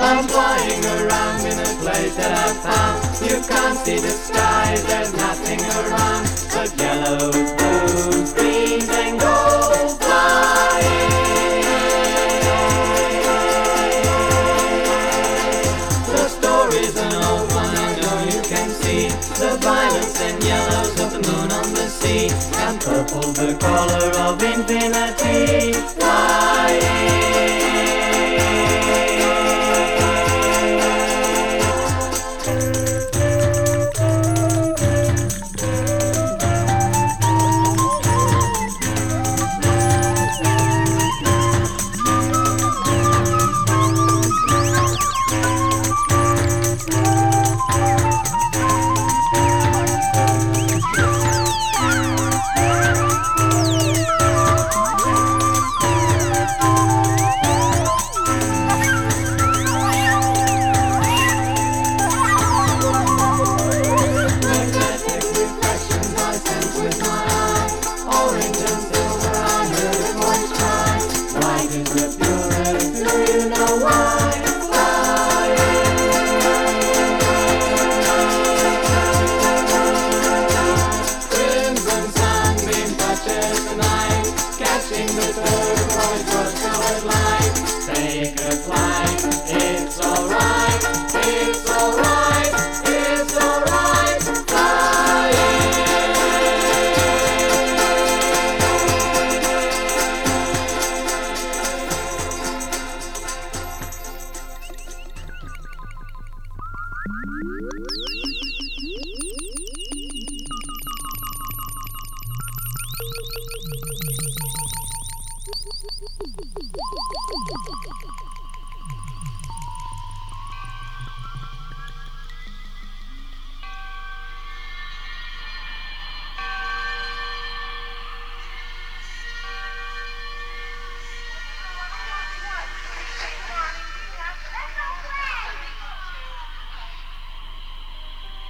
I'm flying around in a place that I found. You can't see the sky, there's nothing. and yellows of the moon on the sea, and purple the color of invitation. Let